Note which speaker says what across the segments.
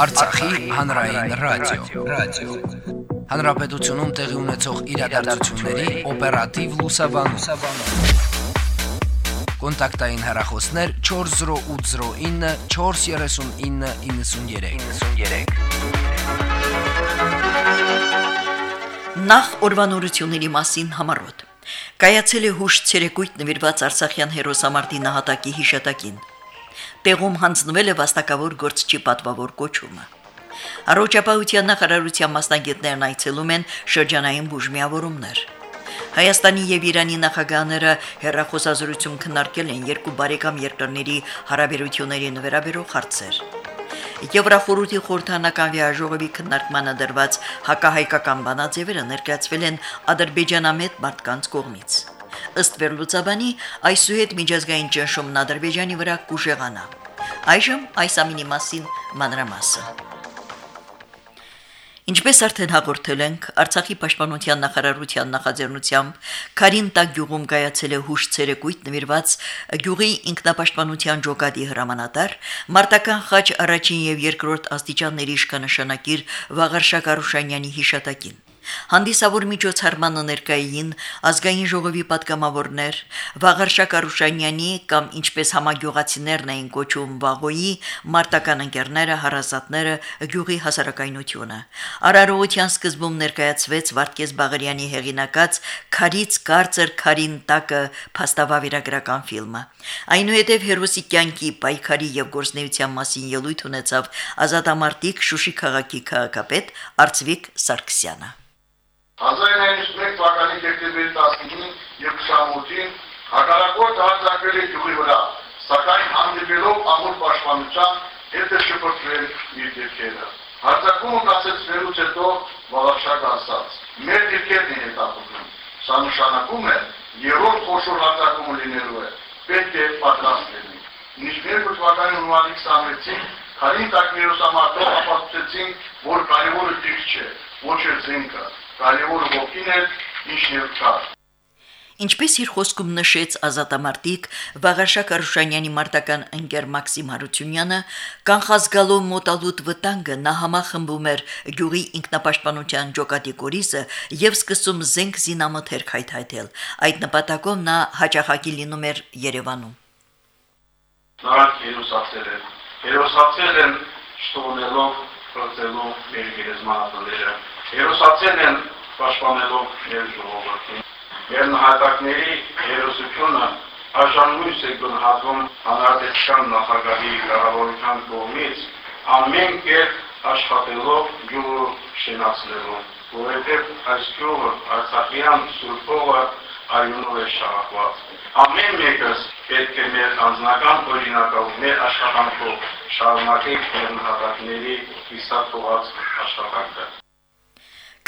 Speaker 1: Արցախի հանրային ռադիո, ռադիո։ Հանրապետությունում տեղի ունեցող իրադարձությունների օպերատիվ լուսաբանում։ Կոնտակտային հեռախոսներ 40809 43993։ 93։
Speaker 2: Նախ օրվանորությունների մասին համարոտ։ Կայացել է հուշ ցերեկույթ նվիրված Արցախյան հերոսամարտի նահատակի հիշատակին տեղում հանձնվել է վաստակավոր գործչի պատվավոր կոչումը։ Առողջապահության նախարարության մասնագետներն այցելում են շրջանային բուժմիավորումներ։ Հայաստանի եւ Իրանի նախագահները հերրախոսազրույցում քննարկել են երկու բարեկամ երկրների հարաբերությունների վերաբերող հարցեր։ Եվրախորհրդի խորհրդանական վիայժողովի քննարկմանը դրված հակահայկական բանաձևերը ներկայացվել են ադրբեջանամետ մարդկանց կողմից։ Ըստ վերլուծաբանի, այսուհետ միջազգային ճնշումն Ադրբեջանի վրա կուժեղանա։ Այժմ այս ամինի մասին մանրամասը։ Ինչպես արդեն հաղորդել ենք, Արցախի պաշտպանության նախարարության նախաձեռնությամբ Կարին տակ գյուղում կայացել է հուշ ցերեկույթ նվիրված գյուղի ինքնապաշտպանության ջոկատի հրամանատար Մարտական խաչ առաջին եւ երկրորդ աստիճանների իշխանաշանակիր Վաղարշակ Արուշանյանի հիշատակին։ Հանդիսավոր միջոցառմանը ներկային ազգային ժողովի պատգամավորներ, Վաղարշակ Արուշանյանի կամ ինչպես համագյուղացիներն էին կոչում Վաղոյի մարտական ընկերները, հարազատները, գյուղի հասարակայնությունը։ Արարողության սկզբում ներկայացվեց Վարդգես Բաղարյանի հեղինակած Քարից կարծր քարին տակը փաստավավիրագրական ֆիլմը։ Այնուհետև հերոսի կյանքի պայքարի եւ գործնեության մասին ելույթ ունեցավ ազատամարտիկ Շուշի քաղաքի քաղաքապետ Արծվիկ Սարգսյանը։
Speaker 3: 1991 թվականի դեկտեմբերի 19-ին եւ 28-ին հակառակորդը հարձակվել է յուղի վրա, սակայն հանդիպելով ամուր պաշտպանության հետը շփոթվել իր դիրքերը։ Հարձակումը կասեցվելուց հետո Վաղաշակ ասաց. «Մեր դիրքերն են հետապնդում»։ Սա նշանակում է, երրորդ խոշոր հարձակումը լինելու է, պետք է պատրաստ լինի։ Նիշներ թվականի հունվարի 26-ին Քարին տակներոսամարտով ապացուցեցին, որ կարևորը դիրք չէ, ոչ էլ զենքը, կարևորը ոգին է, ինչն է կար։
Speaker 2: Ինչպես իր խոսքում նշեց ազատամարտիկ Վաղարշակ Արուշանյանի մարտական ընկեր Մաքսիմ Հարությունյանը, կանխազգալով մոտալուտ վտանգը նա համախմբում էր գյուղի ինքնապաշտպանության ջոկատի կորիզը եւ սկսում զենք զինամթեր քայթայթել։ Այդ նպատակով նա հաճախակի լինում էր Երևանում։
Speaker 3: Նրանք հերոսացել են։ Հերոսացել են շտոնելով, փրկելով մեր գերեզմանատները հերոսացել են պաշտպանելով մեր ժողովրդին։ Մեր նահատակների հերոսությունը աշանույս է գնահատվում հանրապետական նախագահի կառավարության կողմից ամեն կերպ աշխատելով գյուղը շենացնելով, որովհետև այս գյուղը Արցախյան սուրբողը արյունով է շահված։ Ամեն մեկս պետք է մեր անձնական օրինակով, մեր աշխատանքով շարունակենք մեր նահատակների իսատ թողած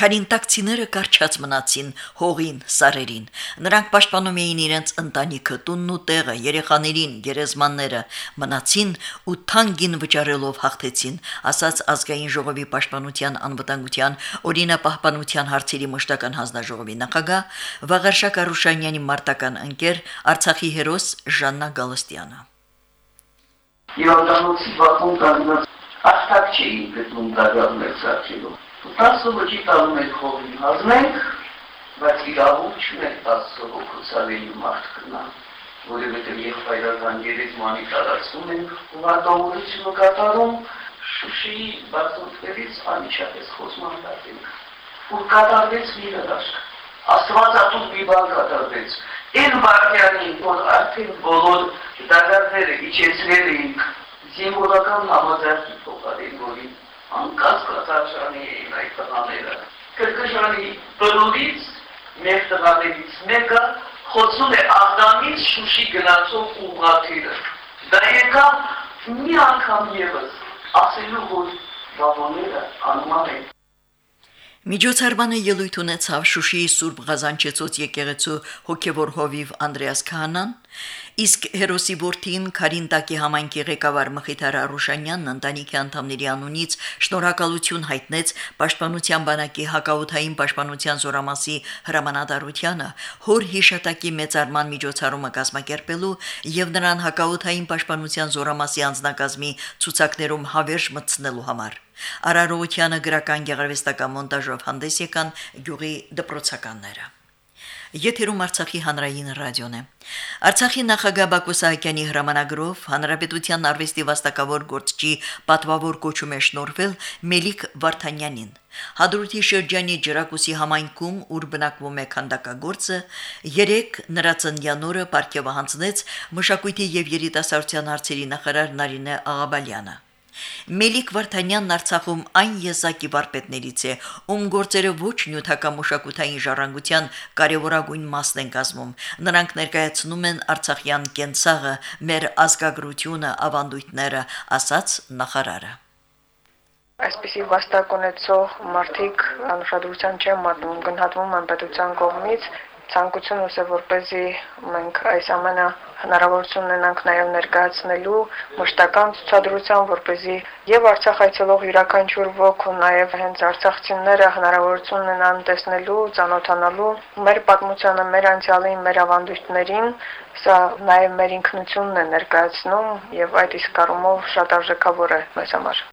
Speaker 3: աշխատանքը։
Speaker 2: Քարինտակցիները կարճած մնացին հողին, սարերին։ Նրանք պաշտպանում էին իրենց ընտանիքը, տունն ու տեղը, երեխաներին, գերեզմանները, մնացին ու թանգին վճարելով հաղթեցին, ասաց ազգային ժողովի պաշտպանության անվտանգության օրինապահպանության հարցերի մշտական հանձնաժողովի նախագահ Վաղարշակ Արուշանյանի մարտական ընկեր Արցախի հերոս Ժաննա Գալստյանը։
Speaker 4: Իրանցի բախում կանգնած աշտակ չի գտնում դարձնել սարքելու 10 ոչի տալու մենք հողին հազնենք, բայց իրավունք չունենք 10 հոգուց ավելի մարդ կնա, որովհետև եղբայրական գերեզմանի տարածում ենք ուղղատողությունը կատարում, Շուշիի բարձունքներից անիչապես խոսման դատենք, որ կատարվեց մի հրաշք, աստվածատուր մի բան կատարվեց, Այն վարկյանին, որ արդեն բոլոր դագարները իջեցրել էինք, զինվորական համաձայնքի փոխարեն, որին անկած կատարժանի էին այդ տղաները։ Կրկժանի բնորից մեր տղաներից մեկը խոցում է Աղդամից Շուշի գնացող ուղղաթիռը։ Դա եկավ մի անգամ եւս ասելու որ բավոները անման են
Speaker 2: Միջոցառմանը ելույթ ունեցավ Շուշիի Սուրբ Ղազանչեցոց եկեղեցու հոգևոր հովիվ Անդրեաս Քահանան, իսկ հերոսի որդին Քարինտակի համայնքի ղեկավար Մխիթար Արուշանյանն ընտանիքի անդամների անունից շնորհակալություն հայտնեց Պաշտպանության բանակի հակաօթային պաշտպանության զորամասի հրամանատարությանը հոր հիշատակի մեծարման միջոցառումը կազմակերպելու եւ նրան հակաօթային պաշտպանության զորամասի անձնակազմի ցուցակներում հավերժ մտցնելու համար։ Արարողությանը գրական գեղարվեստական մոնտաժով հանդես եկան յուղի դպրոցականները։ Եթերում Արցախի հանրային ռադիոն է։ Արցախի նախագահ Բակո Սահակյանի հրամանագրով Հանրապետության արվեստի վաստակավոր գործչի պատվավոր կոչում է շնորվել Մելիք Վարդանյանին։ Հադրութի շրջանի Ջրակուսի համայնքում, ուր բնակվում է քանդակագործը, երեք նրա ծննդյանորը ապարգևը հանձնեց մշակույթի եւ երիտասարդության հարցերի նախարար Նարինե Աղաբալյանը։ Մելիք Վարդանյանն Արցախում այն եզակի վարպետներից է, ում գործերը ոչ նյութական մշակութային ժառանգության կարևորագույն մասն են կազմում։ Նրանք ներկայացնում են Արցախյան կենցաղը, մեր ազգագրությունը, ավանդույթները, ասաց նախարարը
Speaker 5: այսպիսի վաստակ ունեցող մարդիկ անշադրության չեն մատնում, գնահատվում են պետության կողմից ցանկություն ուս է որպեսզի մենք այս ամենը հնարավորություն ունենանք նաև ներկայացնելու մշտական ցուցադրության որպեսզի եւ Արցախ այցելող յուրաքանչյուր ոգ ու նաև հենց արցախցիները հնարավորություն ունենան տեսնելու, ճանոթանալու մեր պատմությանը, մեր անցյալին, մեր ավանդույթներին, սա նաև մեր ինքնությունն է ներկայացնում եւ այդ իսկ առումով շատ արժեքավոր է մեզ համար։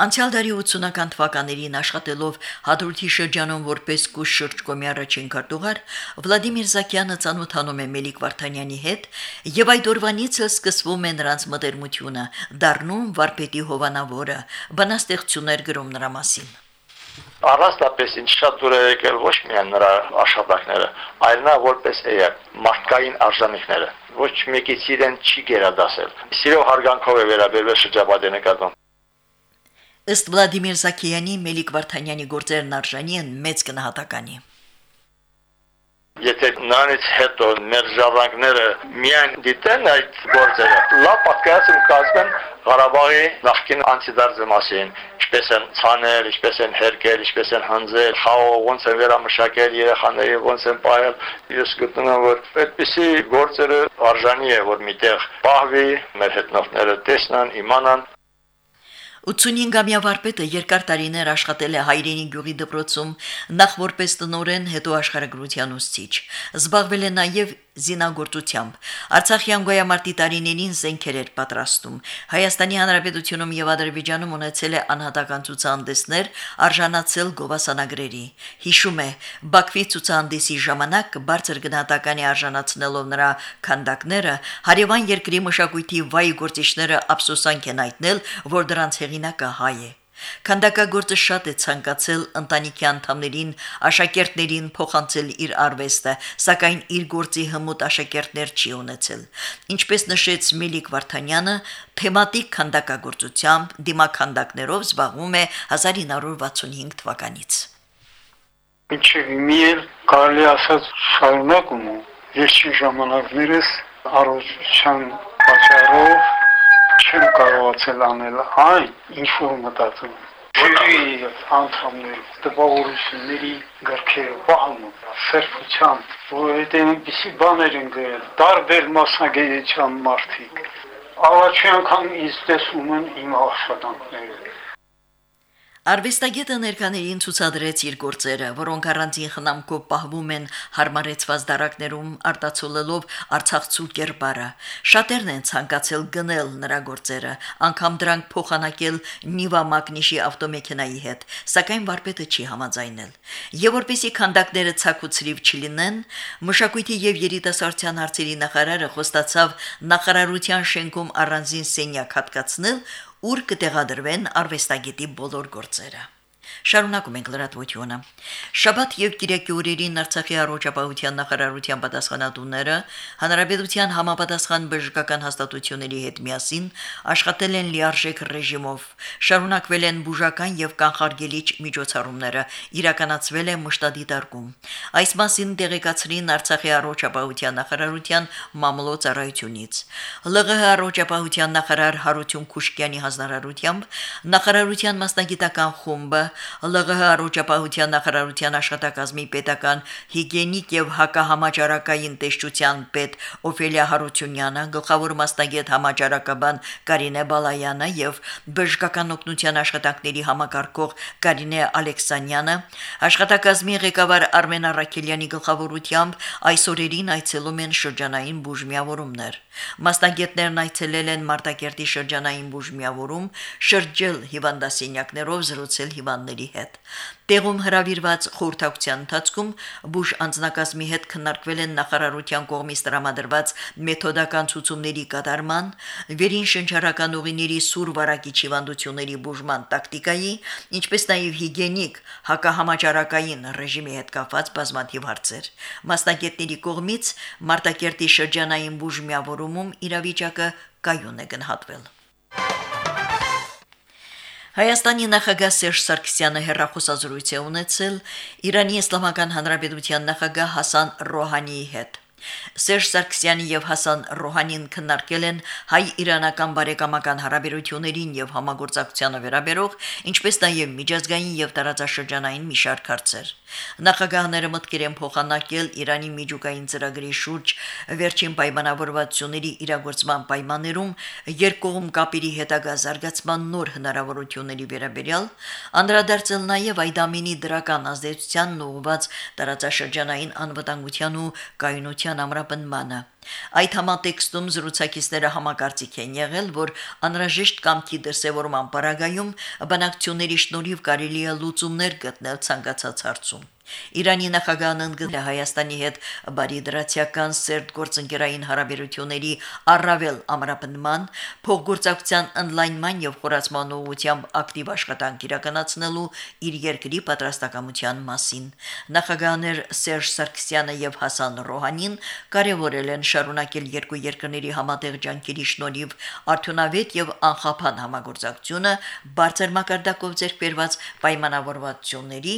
Speaker 2: Անցյալ դարի 80-ական թվականներին աշխատելով Հադրութի շրջանում որպես կուշ շրջկոմի առաջին քարտուղար, Վլադիմիր Զակյանը ցանոթանում է Մելիք Վարդանյանի հետ եւ այդ օրվանից սկսվում է նրանց մտերմությունը, դառնում վարպետի հովանավորը, բանաստեղծություններ գրում նրա մասին
Speaker 6: առանցնապես ինչ շատ դուր է եկել ոչ միայն նրա աշխատանքները, այլ նա որպես էակ մարդկային արժանինքները ոչ մեկից իրեն չի գերադասել։ Սիրո հարգանքով է վերաբերվել շրջապատի նկատմամբ։
Speaker 2: Ըստ Վլադիմիր Զաքիյանի Մելիք Վարդանյանի գործերն արժանի են մեծ գնահատականի։
Speaker 6: Եթե նրանից հետո մեր ժառանգները միայն դիտեն այդ գործերը, լավ պատկերացում կազմեն Ղարաբաղի նախկին անցիդարձի մասին, ինչպես են ցանել, ինչպես են հերկել, ինչպես են հանձել, խաղը ոնց են վերամշակել երեխաների, ոնց են պահել։ Ես գտնում որ այդպիսի գործերը արժանի է, որ միտեղ պահվի, մեր հետնորդները տեսնան, իմանան
Speaker 2: 85-ամյա վարպետը երկար տարիներ աշխատել է Հայրենի գյուղի դպրոցում, նախ որպես տնորեն, հետո աշխարհագրության ուսուցիչ։ Զբաղվել է նաև զինագործությամբ։ Արցախյան գոյամարտի տարիներին զենքեր էր պատրաստում։ Հայաստանի Հանրապետությունում եւ Ադրբեջանում ունեցել է անհատական ցուցահանդեսներ, արժանացել գովասանագրերի։ Հիշում է, Բաքվի ցուցահանդեսի ժամանակ բարձր գնահատականի արժանացնելով նրա քանդակները, հարևան երկրի մշակույթի վայ գործիչները ափսոսանք են այտնել, որ դրանց հեղինակը հայ է։ Քանդակագործը շատ է ցանկացել ընտանիքի անդամներին, աշակերտներին փոխանցել իր արվեստը, սակայն իր գործի հմուտ աշակերտներ չի ունեցել։ Ինչպես նշեց Մելիք Վարդանյանը, թեմատիկ քանդակագործությամբ դիմականդակներով զբաղվում է 1965 թվականից։
Speaker 7: Ինչեւ միել կարելի ասած շարունակում ու վերջին ժամանակներս առողջության պատճառով կարողացել անել այն, ինչ որ մտածում ժյուրի անդամներ տպավորությունների գրքերը պահում սերֆությամբ, որովհետև այնպիսի բաներ են գրել տարբեր մասնագիտության մարդիկ։ Առաջին անգամ ինձ տեսում են իմ աշխատանքները
Speaker 2: Արվեստագետը ներկաներին ցուցադրեց իր գործերը, որոնք առանձին խնամքով պահվում են հարմարեցված դարակներում արտացոլելով Արցախցու կերպարը։ Շատերն են ցանկացել գնել նրա գործերը, անգամ դրանք փոխանակել Նիվա Մագնիշի ավտոմեքենայի հետ, սակայն վարպետը չի համաձայնել։ Եվ որպեսի քանդակները ցակուցրիվ չլինեն, մշակույթի եւ երիտասարդության հարցերի նախարարը խոստացավ նախարարության շենքում առանձին սենյակ հատկացնել ուր կտեղադրվեն արվեստագետի բոլոր գործերը։ Շարունակում ենք լրատվությունը։ Շաբաթ եւ Կիրակի օրերին Արցախի առողջապահության նախարարության պատասխանատուները հանրապետության համապատասխան բժշկական հաստատությունների հետ միասին աշխատել են լիարժեք ռեժիմով։ Շարունակվել են բուժական եւ կանխարգելիչ միջոցառումները, իրականացվել է մշտադիտարկում։ Այս մասին տեղեկացրին Արցախի առողջապահության նախարարության մամլո ծառայությունից։ ԼՂՀ առողջապահության նախարար Հարություն Քուշկյանի հանձնարարությամբ նախարարության մասնագիտական խումբը ԼՂՀ առողջապահության նախարարության աշխատակազմի պետական հիգիենիկ եւ հակահամաճարակային տեսչության պետ Օֆելիա Հարությունյանը, գլխավոր մասնագետ համաճարակաբան Կարինե Բալայանը եւ բժշկական օգնության աշխատանքների համակարգող Կարինե Ալեքսանյանը, աշխատակազմի ղեկավար Արմեն Արաքելյանի գլխավորությամբ այսօրերին այցելում են շրջանային բուժմիավորումներ։ Մասնագետներն այցելել են Մարտակերտի շրջանային բուժմիավորում, շրջել հիվանդասենյակներով զրուցել հիվանդների հետ։ Տեղում հրավիրված խորհրդակցության ընթացքում բուժ անձնակազմի հետ քննարկվել են նախարարության կողմից տրամադրված մեթոդական ցուցումների կատարման, վերին շնչառական ուղիների սուր վարակիչ հիվանդությունների բուժման տակտիկայի, ինչպես նաև հիգիենիկ հակահամաճարակային ռեժիմի հետ կապված բազմաթիվ հարցեր։ Մասնագետների կողմից Մարտակերտի շրջանային բուժմիավորումում իրավիճակը կայուն է գնահատվել։ Հայաստանի նախագահ Սերժ Սարգսյանը հերրախոսազրույց է ունեցել Իրանի Իսլամական Հանրապետության նախագահ Հասան Ռոհանիի հետ։ Սերժ Սարգսյանի եւ Հասան Ռոհանին քննարկել են հայ-իրանական բարեկամական հարաբերություններին եւ համագործակցությանը վերաբերող, ինչպես նաեւ միջազգային եւ տարածաշրջանային մի շարք հարցեր։ Նախագահները մտքեր են փոխանակել Իրանի միջուկային ծրագրի շուրջ վերջին պայմանավորվածությունների իրագործման պայմաններում երկկողմ կապերի հետագա զարգացման նոր հնարավորությունների վերաբերյալ, անդրադարձել նաև այդ ամինի դրական ազդեցությանն ուղղված տարածաշրջանային անվտանգության ու կայունության ամրապնմանը։ Այդ համատեքստում զրուցակիցները համակարծիք են եղել, որ անհրաժեշտ կամքի դրսևորման պարագայում բանակցությունների շնորհիվ կարելի է լուծումներ գտնել ցանկացած հարցում։ Իրանի նախագահն ընդգծել է Հայաստանի հետ բարի դրացիական սերտ գործընկերային հարաբերությունների առավել ամրապնդման, փոխգործակցության ընդլայնման եւ խորացման ուղղությամբ ակտիվ աշխատանք իրականացնելու իր երկրի պատրաստակամության մասին։ Նախագահներ Սերժ Սարգսյանը եւ Հասան Ռոհանին կարևորել են շարունակել երկու երկրների համատեղ ջանքերի շնորհիվ արդյունավետ եւ անխափան համագործակցությունը բարձր մակարդակով ձեռք բերված պայմանավորվածությունների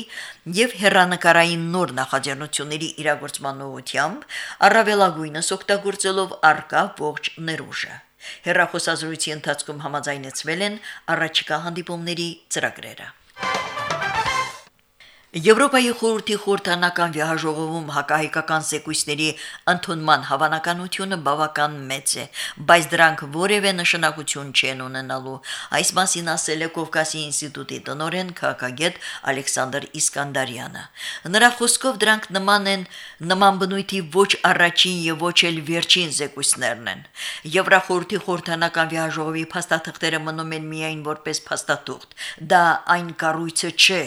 Speaker 2: եւ հերանակ նկարային նոր նախաձեռնությունների իրագործման ուղղությամբ առավելագույնս օգտագործելով արկա ողջ ներուժը։ Հերրախոսազրույցի ընթացքում համաձայնեցվել են առաջիկա հանդիպումների ծրագրերը։ Եվրոպայի խորհրդի խորհրդանական վիայժողովում հակահայկական զեկույցների ընդունման հավանականությունը բավական մեծ է, բայց դրանք որևէ նշանակություն չեն ունենալու։ Այս մասին ասել է Կովկասի ինստիտուտի տնօրեն քաղաքագետ Ալեքսանդր Իսկանդարյանը։ Նրա խոսքով դրանք նման են նման բնույթի ոչ առաջին եւ ոչ էլ վերջին զեկույցներն են։ Եվրախորհրդի խորհրդանական վիայժողովի փաստաթղթերը մնում են միայն որպես փաստաթուղթ։ Դա այն կառույցը չէ,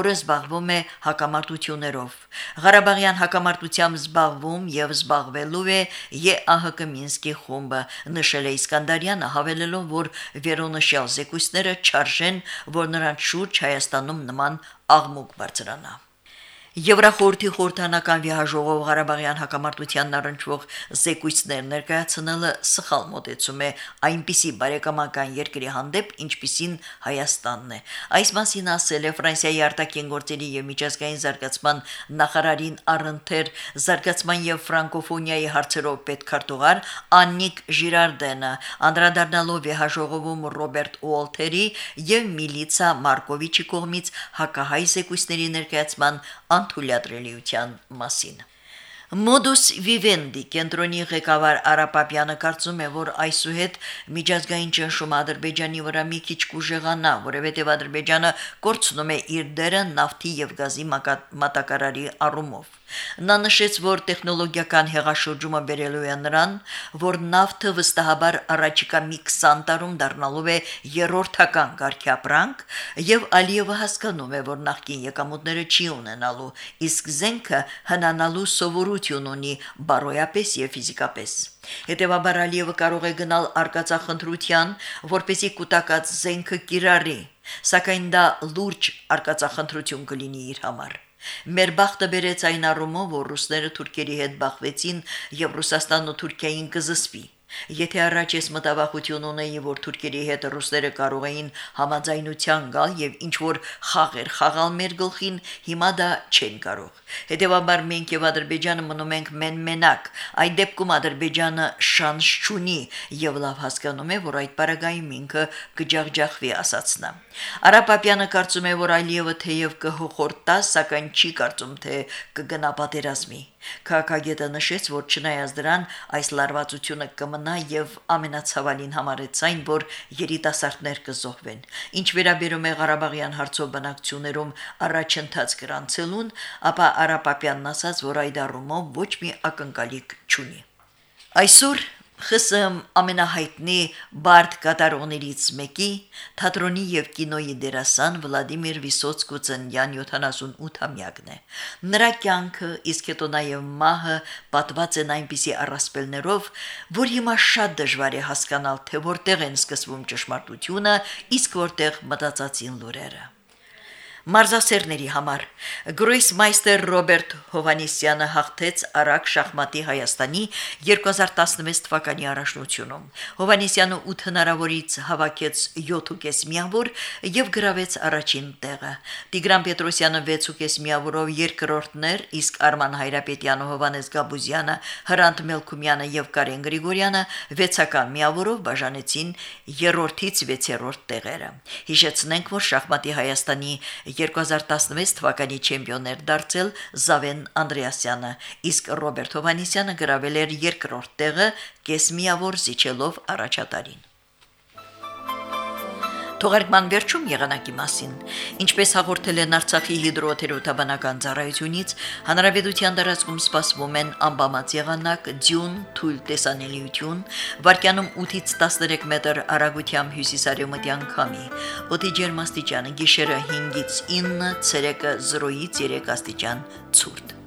Speaker 2: որը զբաղվում է հակամարտություններով։ Ղարաբաղյան հակամարտությամբ զբաղվում եւ զբաղվելու է ԵԱՀԿ Մինսկի խումբը, նշել է Իսկանդարյանը, հավելելով, որ վերոնշյալ զեկույցները չարժեն, որ նրանց շուրջ Հայաստանում նման աղմուկ բարձրանա։ Եվրախորհրդի խորհրդանական վիայժողով Ղարաբաղյան հակամարտությանն առնչվող զեկույցներ ներկայացնելը սխալ մոտեցում է. Այնպիսի բարեկամական երկրի հանդեպ, ինչպիսին Հայաստանն է։ Այս մասին ասել է Ֆրանսիայի արտաքին գործերի եւ միջազգային զարգացման նախարարին առընթեր զարգացման եւ ֆրանկոֆոնիայի հարցերով պետքարտուղար Աննիկ Ժիրարդենը, անդրադառնալով վիայժողովում Ռոբերտ Ուոլթերի եւ Միլիցա Մարկովիչի կողմից հակահայ զեկույցների ներկայացման անթույլատրելիության մասին։ Modus Vivendi կենտրոնի ղեկավար Արապապյանը կարծում է, որ այսուհետ միջազգային ճնշումը Ադրբեջանի վրա մի քիչ կուժեղանա, որովհետև Ադրբեջանը կորցնում է իր դերը նավթի եւ գազի մատակարարի առումով։ Նա նշեց, որ տեխնոլոգիական հեղաշրջումը բերելու է նրան, որ նավթը վստահաբար առաջիկա մի 20 տարում դառնալու է երրորդական կարգի ապրանք, եւ Ալիևը հասկանում է, որ նախկին եկամուտները չի ունենալու, իսկ զենքը հնանալու սովորություն ունի բարոյապես եւ ֆիզիկապես։ Հետևաբար Ալիևը կարող է գնալ արկածախնդրության, որպեսի կൂട്ടակած զենքը կիրառի, սակայն դա լուրջ արկածախնդրություն կլինի իր համար։ Մեր բախտը բերեց այն առումով, որ ռուսները թուրքերի հետ բախվեցին եւ Ռուսաստանն ու Թուրքիային կզսպի։ Եթե առաջ ես մտավախություն ունեի, որ թուրքերի հետ ռուսները կարող էին համաձայնության գալ եւ ինչ որ խաղեր խաղալ մեր գլխին, հիմա դա չեն կարող։ Հետևաբար մենք եւ Ադրբեջանը մնում ենք մեն-մենակ։ Այդ դեպքում Ադրբեջանը շանս չունի եւ լավ հասկանում է, որ այդ պարագայում ինքը կջախջախվի, ասաց նա։ Արապապյանը կարծում է, որ Ալիևը թեև կհոխորտա, սակայն չի կարծում, թե կգնա պատերազմի։ Քակագետը նշեց, որ չնայած դրան այս լարվածությունը կմնա եւ ամենացավալին համարեց այն, որ երիտասարդներ կզոհվեն։ Ինչ վերաբերում է Ղարաբաղյան հարցով բնակցություններում առաջընթաց գրանցելուն, ապա Արապապյանն ասաց, որ այդ առումով ոչ մի ակնկալիք չունի։ Այսօր ԽՍՀՄ ամենահայտնի բարդ կատարողներից մեկի թատրոնի եւ կինոյի դերասան Վլադիմիր Վիսոցկու ծննդյան 78-ամյակն է։ Նրա կյանքը, իսկ հետո նաեւ մահը պատված են այնպիսի առասպելներով, որ հիմա շատ դժվար է հասկանալ, թե որտեղ են սկսվում ճշմարտությունը, իսկ որտեղ մտածածին լուրերը մարզասերների համար գրոսմայստեր Ռոբերտ Հովանեսյանը հաղթեց Արաք շախմատի Հայաստանի 2016 թվականի առաջնությունում։ Հովանեսյանը 8 հնարավորից հավաքեց 7.5 միավոր եւ գրավեց առաջին տեղը։ Տիգրան Պետրոսյանը 6.5 միավորով երկրորդներ, իսկ Արման Հայրապետյանը, Հովանես Գաբուզյանը, Հրանտ Մելքումյանը եւ Կարեն Գրիգորյանը 6-ական միավորով բաժանեցին երրորդից 6-րդ տեղերը։ Հիշեցնենք, որ շախմատի Հայաստանի 2016 թվականի չեմպիոներ դարձել Զավեն Անդրեասյանը, իսկ Ռոբերտ Հովանիսյանը գրավել էր երկրորդ տեղը կես միավոր զիջելով առաջատարին։ Թողարկման վերջում եղանակի մասին։ Ինչպես հաղորդել են Արցախի հիդրոթերապևտաբանական ծառայությունից, հանրապետության դարածքում սպասվում են անբամած եղանակ, ձյուն, թույլ տեսանելիություն, վարկյանում 8-ից 13 մետր արագությամբ հյուսիսարևմտյան քամի։ Օդի ջերմաստիճանը գիշերը 5-ից 9, ցերեկը 0-ից 3 աստիճան ցուրտ։